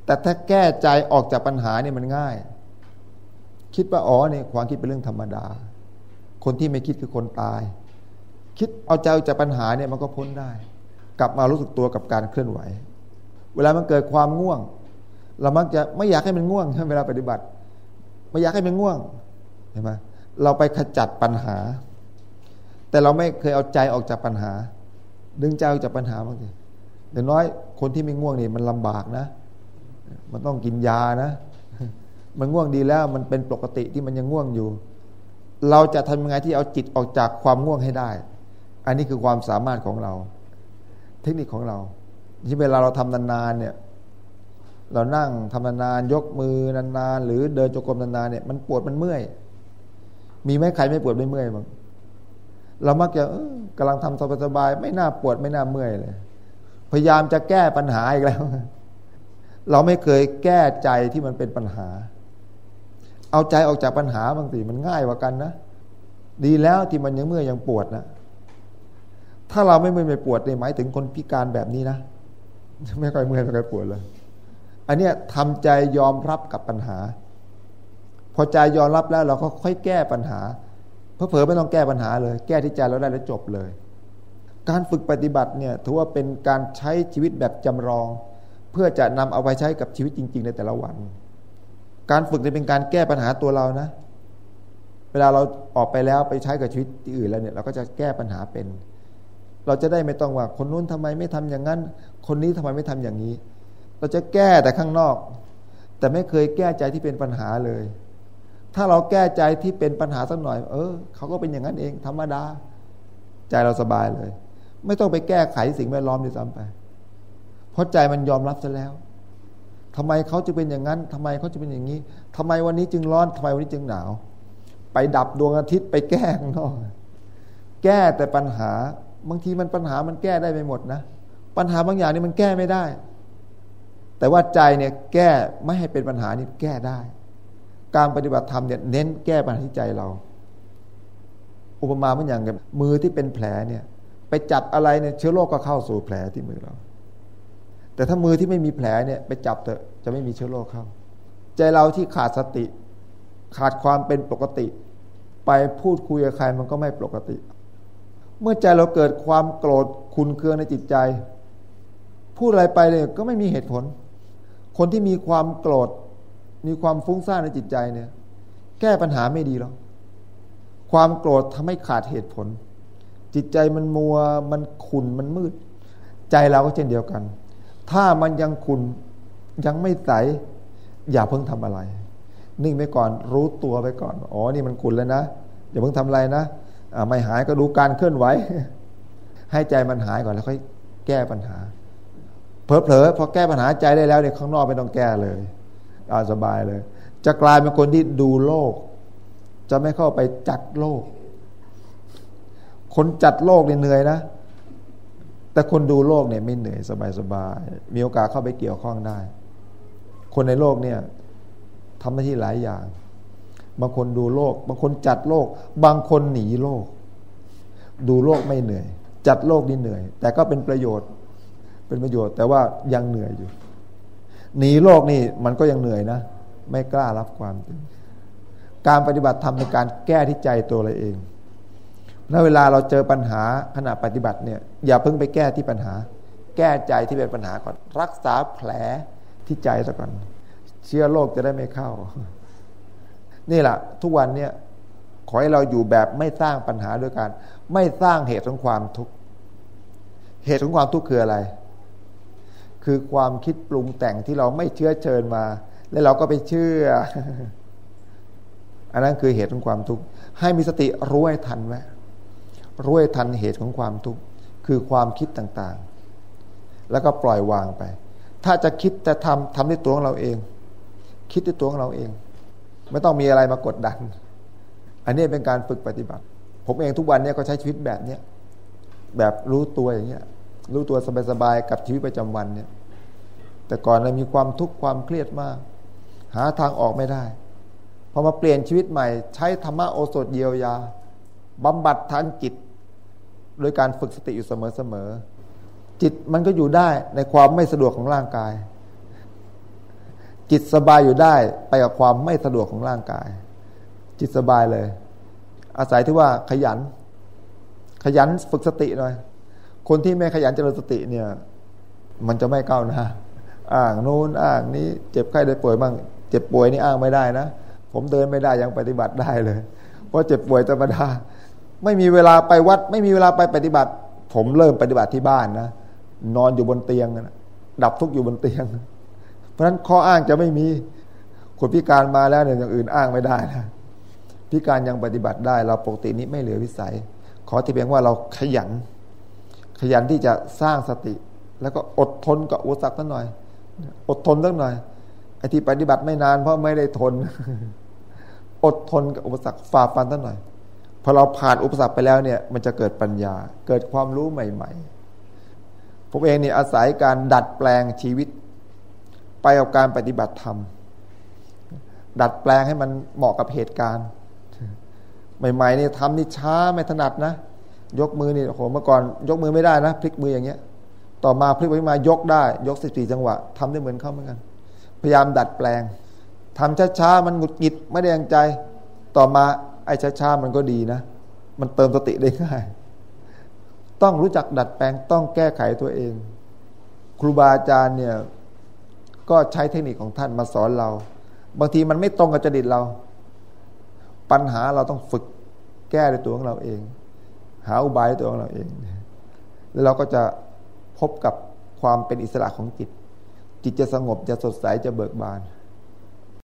แต่ถ้าแก้ใจออกจากปัญหาเนี่ยมันง่าย คิดว่าอ๋อเนี่ยความคิดเป็นเรื่องธรรมดา คนที่ไม่คิดคือคนตาย คิดเอาใจจากปัญหาเนี่ยมันก็พ้นได้ กลับมารู้สึกตัวกับการเคลื่อนไหว เวลามันเกิดความง่วง เรามักจะไม่อยากให้มันง่วงเวลาปฏิบัติ ไม่อยากให้มันง่วงเห็นไหมเราไปขจัดปัญหา แต่เราไม่เคยเอาใจออกจากปัญหา ดึงใจออกจากปัญหาบางทีอย่างน้อยคนที่ไม่ง่วงนี่มันลำบากนะ มันต้องกินยานะ มันง่วงดีแล้วมันเป็นปกติที่มันยังง่วงอยู่ เราจะทำยังไงที่เอาจิตออกจากความง่วงให้ได้ อันนี้คือความสามารถของเรา เทคนิคของเรา ที่เวลาเราทำนานๆเนี่ย เรานั่งทำนานๆยกมือนานๆหรือเดินจงกรมนานๆเนี่ยมันปวดมันเมื่อย มีไหมใครไม่ปวดไม่เมื่อยบ้างเรามักจะกำลังทำสบายๆไม่น่าปวดไม่น่าเมื่อยเลยพยายามจะแก้ปัญหาอีกแล้ว เราไม่เคยแก้ใจที่มันเป็นปัญหา เอาใจออกจากปัญหาบางทีมันง่ายกว่ากันนะดีแล้วที่มันยังเมื่อยยังปวดนะถ้าเราไม่เมื่อยไม่ปวดเนี่ยหมายถึงคนพิการแบบนี้นะ ไม่ค่อยเมื่อยไม่ค่อยปวดเลยอันเนี้ยทำใจยอมรับกับปัญหา พอใจยอมรับแล้วเราก็ค่อยแก้ปัญหาเพอเผลอไม่ต้องแก้ปัญหาเลย แก้ที่ใจเราได้แล้วจบเลย การฝึกปฏิบัติเนี่ยถือว่าเป็นการใช้ชีวิตแบบจำลอง เพื่อจะนำเอาไปใช้กับชีวิตจริง ๆ ในแต่ละวัน การฝึกจะเป็นการแก้ปัญหาตัวเรานะ เวลาเราออกไปแล้วไปใช้กับชีวิตที่อื่นแล้วเนี่ยเราก็จะแก้ปัญหาเป็น เราจะได้ไม่ต้องว่า คนนู้นทำไมไม่ทำอย่างนั้น คนนี้ทำไมไม่ทำอย่างนี้ เราจะแก้แต่ข้างนอก แต่ไม่เคยแก้ใจที่เป็นปัญหาเลย ถ้าเราแก้ใจที่เป็นปัญหาสักหน่อย เออเขาก็เป็นอย่างนั้นเอง ธรรมดา ใจเราสบายเลย ไม่ต้องไปแก้ไขสิ่งแวดล้อมด้วยซ้ำไป เพราะใจมันยอมรับซะแล้วทำไมเขาจะเป็นอย่างนั้นทำไมเขาจะเป็นอย่างนี้ทำไมวันนี้จึงร้อนทำไมวันนี้จึงหนาว ไปดับดวงอาทิตย์ไปแก้ข้างนอกแก้แต่ปัญหา บางทีมันปัญหามันแก้ได้ไม่หมดนะ ปัญหาบางอย่างนี่มันแก้ไม่ได้ แต่ว่าใจเนี่ยแก้ไม่ให้เป็นปัญหานี่แก้ได้ การปฏิบัติธรรมเนี่ยเน้นแก้ปัญหาที่ใจเรา อุปมาเหมือนอย่างกับมือที่เป็นแผลเนี่ย ไปจับอะไรเนี่ยเชื้อโรคก็เข้าสู่แผลที่มือเรา แต่ถ้ามือที่ไม่มีแผลเนี่ยไปจับเถอะจะไม่มีเชื้อโรคเข้า ใจเราที่ขาดสติ ขาดความเป็นปกติ ไปพูดคุยกับใครมันก็ไม่ปกติ เมื่อใจเราเกิดความโกรธคุนเคืองในจิตใจ พูดอะไรไปเลยก็ไม่มีเหตุผล คนที่มีความโกรธ มีความฟุ้งซ่านในจิตใจเนี่ย แก้ปัญหาไม่ดีหรอกความโกรธทำให้ขาดเหตุผล จิตใจมันมัวมันขุนมันมืด ใจเราก็เช่นเดียวกัน ถ้ามันยังขุนยังไม่ใสอย่าเพิ่งทำอะไร นิ่งไปก่อนรู้ตัวไปก่อน อ๋อ นี่มันขุนแล้วนะอย่าเพิ่งทำอะไรนะ ไม่หายก็ดูการเคลื่อนไหว ให้ใจมันหายก่อนแล้วค่อยแก้ปัญหา เผลอๆพอแก้ปัญหาใจได้แล้วเนี่ยข้างนอกไม่ต้องแก้เลยอาสบายเลย จะกลายเป็นคนที่ดูโลก จะไม่เข้าไปจัดโลก คนจัดโลกเนี่ยเหนื่อยนะ แต่คนดูโลกเนี่ยไม่เหนื่อยสบายๆมีโอกาสเข้าไปเกี่ยวข้องได้ คนในโลกเนี่ยทำหน้าที่หลายอย่าง บางคนดูโลก บางคนจัดโลก บางคนหนีโลก ดูโลกไม่เหนื่อย จัดโลกนี่เหนื่อย แต่ก็เป็นประโยชน์ เป็นประโยชน์ แต่ว่ายังเหนื่อยอยู่ หนีโลกนี่มันก็ยังเหนื่อยนะ ไม่กล้ารับความจริงการปฏิบัติธรรมในการแก้ที่ใจตัวเราเองณเวลาเราเจอปัญหาขณะปฏิบัติเนี่ย อย่าเพิ่งไปแก้ที่ปัญหา แก้ใจที่เป็นปัญหาก่อน รักษาแผลที่ใจซะก่อน เชื้อโรคจะได้ไม่เข้า นี่แหละทุกวันเนี่ยขอให้เราอยู่แบบไม่สร้างปัญหาด้วยการไม่สร้างเหตุของความทุกข์เหตุของความทุกข์คืออะไร คือความคิดปรุงแต่งที่เราไม่เชื่อเชิญมา แล้วเราก็ไปเชื่อ อันนั้นคือเหตุของความทุกข์ให้มีสติรู้ให้ทันไว้รู้ให้ทันเหตุของความทุกข์คือความคิดต่างๆ แล้วก็ปล่อยวางไป ถ้าจะคิดจะทำทำด้วยตัวของเราเอง คิดด้วยตัวของเราเอง ไม่ต้องมีอะไรมากดดัน อันนี้เป็นการฝึกปฏิบัติ ผมเองทุกวันเนี้ก็ใช้ชีวิตแบบเนี้ยแบบรู้ตัวอย่างเงี้ยรู้ตัวสบายๆกับชีวิตประจำวันเนี่ย แต่ก่อนเรามีความทุกข์ความเครียดมาก หาทางออกไม่ได้พอมาเปลี่ยนชีวิตใหม่ ใช้ธรรมะโอสถเยียวยาบำบัดทางจิต โดยการฝึกสติอยู่เสมอๆจิตมันก็อยู่ได้ในความไม่สะดวกของร่างกาย จิตสบายอยู่ได้ไปกับความไม่สะดวกของร่างกาย จิตสบายเลย อาศัยที่ว่าขยัน ขยันฝึกสติหน่อย คนที่ไม่ขยันเจริญสติเนี่ย มันจะไม่ก้าวหน้าอ้างโน้นอ้างนี้เจ็บไข้ได้ป่วยบ้างเจ็บป่วยนี่อ้างไม่ได้นะผมเดินไม่ได้ยังปฏิบัติได้เลย เพราะเจ็บป่วยธรรมดาไม่มีเวลาไปวัด ไม่มีเวลาไปปฏิบัติ ผมเริ่มปฏิบัติที่บ้านนะนอนอยู่บนเตียงนะดับทุกอยู่บนเตียง เพราะฉะนั้นข้ออ้างจะไม่มีคนพิการมาแล้วเนี่ยอย่างอื่นอ้างไม่ได้นะพิการยังปฏิบัติได้ เราปกตินี้ไม่เหลือวิสัย ขอที่เพียงว่าเราขยัน ขยันที่จะสร้างสติ แล้วก็อดทนกับอุปสรรคสักหน่อย อดทนสักหน่อยไอ้ที่ปฏิบัติไม่นานเพราะไม่ได้ทน อดทนกับอุปสรรคฝ่าฟันตั้งหน่อยพอเราผ่านอุปสรรคไปแล้วเนี่ย มันจะเกิดปัญญา เกิดความรู้ใหม่ ๆ ผมเองเนี่ยอาศัยการดัดแปลงชีวิต ไปกับการปฏิบัติธรรม ดัดแปลงให้มันเหมาะกับเหตุการณ์ ใหม่ๆนี่ทำนี่ช้าไม่ถนัดนะ ยกมือนี่โหเมื่อก่อน ยกมือไม่ได้นะพลิกมืออย่างเงี้ย ต่อมาพลิกไปมายกได้ ยกสิบสี่จังหวะทำได้เหมือนเขาเหมือนกัน พยายามดัดแปลงทำช้าๆมันหงุดหงิดไม่ได้ยังใจ ต่อมาไอ้ช้าๆมันก็ดีนะ มันเติมสติได้ง่ายต้องรู้จักดัดแปลงต้องแก้ไขตัวเอง ครูบาอาจารย์เนี่ย ก็ใช้เทคนิคของท่านมาสอนเรา บางทีมันไม่ตรงกับจริตเรา ปัญหาเราต้องฝึกแก้ด้วยตัวของเราเอง หาอุบายด้วยตัวของเราเอง แล้วเราก็จะพบกับความเป็นอิสระของจิต จิตจะสงบจะสดใสจะเบิกบาน